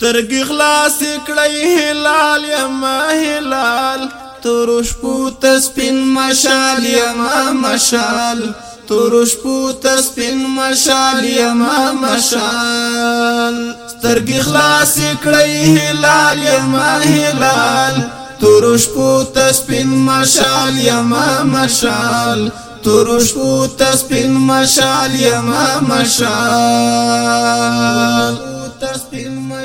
سترګې خلاص کړی هلال یا ما هلال تورش پو تسپین مشال یا ما مشال تورش پو تسپین مشال یا ما مشال سترګې خلاص کړی هلال یا ما هلال تورش پو تسپین مشال یا ما مشال تورش پو تسپین مشال یا ما مشال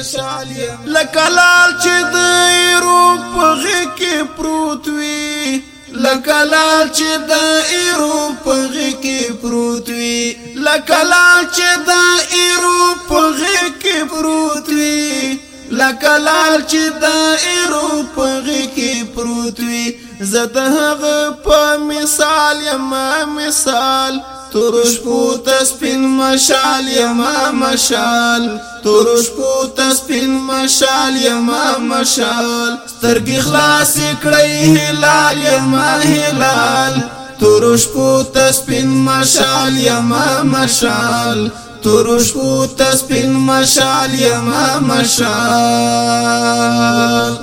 مثال یم لکه لال چې د ایرو په غې کې پروت وي لکه لال چې د ایرو په غې کې پروت وي لکه لال چې د ایرو په غې کې پروت وي لکه لال چې د ایرو په غې کې پروت وي زه د هغه په مثال یم مثال ترش کو تسپین مشال یم مشال ترش کو تسپین مشال یم مشال سترګې خلاص کړې هلال یم هلال ترش کو تسپین مشال یم مشال ترش کو تسپین مشال یم مشال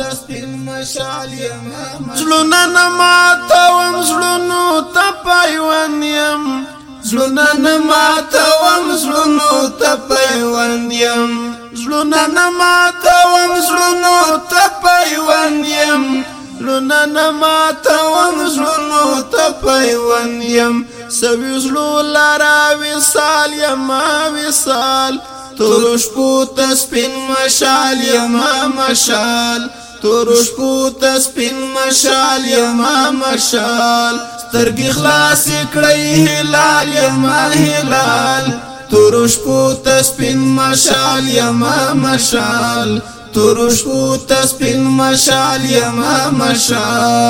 تر سپین مشال یم زلونه نه ماتوم زلونو ته پیوند یم زلونه نه ماتوم زلونو ته پیوند یم زلونه نه ماتوم زلونو ته پیوند یم زلونه نه ماتوم زلونو ته پیوند یم سوي زلو لارا وسال یم وسال تور شپو تسپین مشال یم مشال تورش کو تسپین مشال یما مشال سترګي خلاص کړی هلال یما هلال تورش کو تسپین مشال یما مشال تورش کو تسپین مشال یما مشال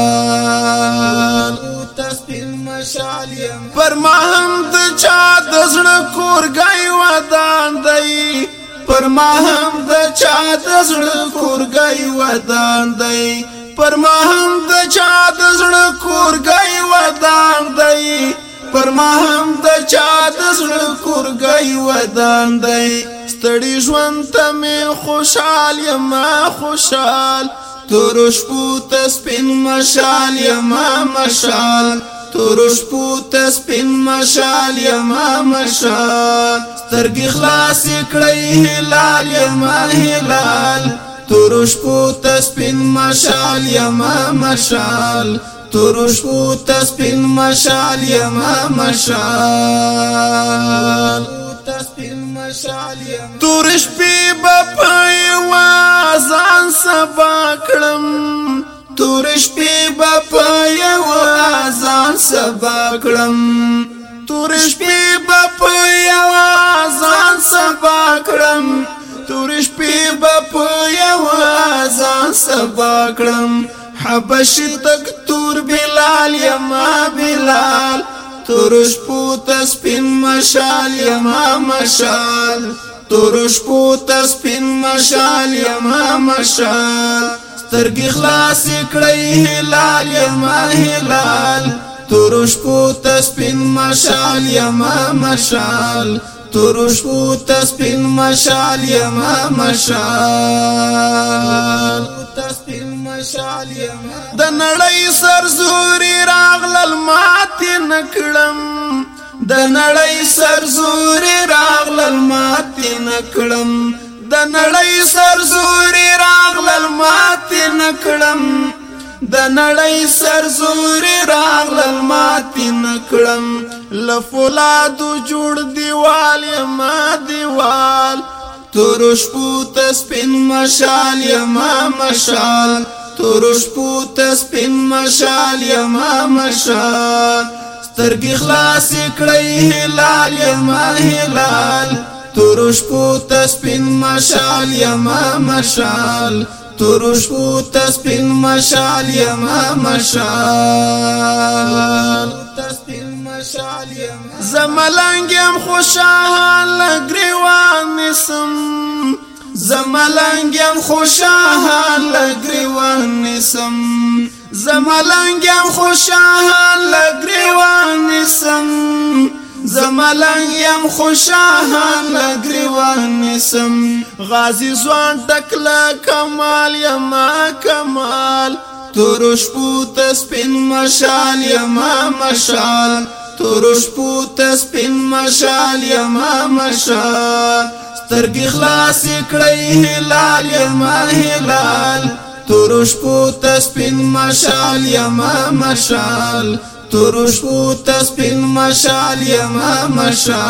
پر ما هم د چا د زړه کور غي ودان دی پر ما هم د چا د زړه کورګي ودان دی پر ما هم د چا د زړه کورګي ودان دی پر ما هم د چا د زړه کورګي ودان دی ستړي ژوند ته مې خوشحال یم خوشحال تور شپو ته سپین مشال یم مشال ترش پو تسپین مشال یما مشال سترګي خلاص کړی هلال یما هلال ترش پو تسپین مشال یما مشال ترش پو تسپین مشال یما مشال ترش پی بپای وازان سبا کړم تور شپې به په یو ځان سبا کړم تور شپې به په یو ځان سبا کړم تور شپې به په یو ځان سبا کړم حبش تک تور بلال یما بلال تورش پو تسپین مشال یما مشال تورش پو تسپین مشال یما مشال سترګې خلاص کړې هلال یما هلال تورش په تسپین مشال یما مشال تورش په تسپین مشال یما مشال د نړۍ سر زوري راغلل مات نکړم د نړۍ سر زوري راغلل مات نکړم د نړۍ سر زوري راغلل نکړم د نړۍ سرزوري راغلل ماتې نکړم لفولادو جوړ دیوال ما دیوال تورش پوت سپین مشال یا ما مشال تورش پوت سپین مشال یا ما مشال سترګې خلاص کړې هلال یا ما هلال تورش پوت سپین مشال یا ما مشال تور شپو تسپین مشال یما مشال زملنګم خوشاله گریوان نسم زملنګم خوشاله گریوان نسم زملنګم خوشاله گریوان نسم زملنګ يم خوشاهان لګریوان سم غازي ځوان تکلا کمال یما کمال تورش پوت سپین مشال یما مشال تورش پوت سپین مشال یما مشال سترګي خلاص کړی هلال یما هلال تورش پوت سپین مشال یما مشال ترشو تسپین مشال یما مشال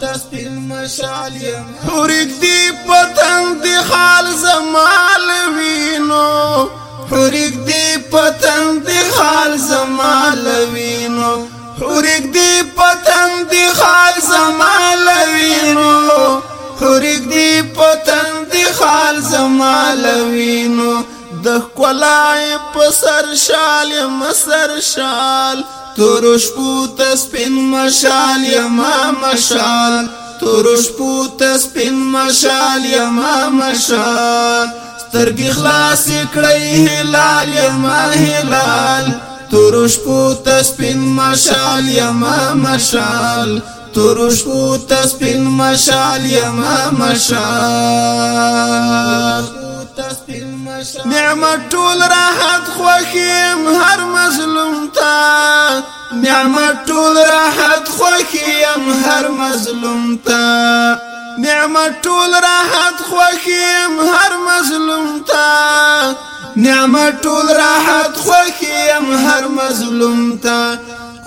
تسپین مشال یما حرک دی پتنگ دی خال زمال وینو حرک دی پتنگ دی خال زمال وینو حرک دی پتنگ دی خال زمال وینو حرک دی پتنگ دی خال زمال وینو د کولای په سر شال مسر شال تورش پو تسپین مشال یما مشال تورش پو تسپین مشال یما مشال سترګي خلاص کړی هلال یما هلال تورش پو تسپین مشال یما مشال تورش پو تسپین مشال یما مشال نعمت ټول راحت خوخیم هر مظلوم تا نعمت ټول راحت خوخیم هر مظلوم تا نعمت ټول راحت خوخیم هر مظلوم تا نعمت ټول راحت خوخیم هر مظلوم تا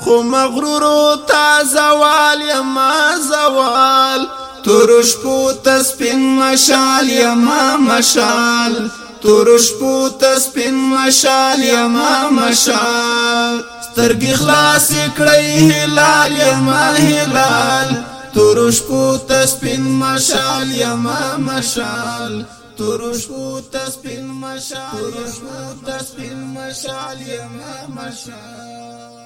خو مغرور او تا زوال یا ما زوال ترش پو تسپین مشال یا ما مشال ترش پو تسپین مشال یما مشال سترګي خلاص کړی هلال یما هلال ترش پو تسپین مشال یما مشال ترش پو تسپین مشال ترش پو تسپین مشال یما مشال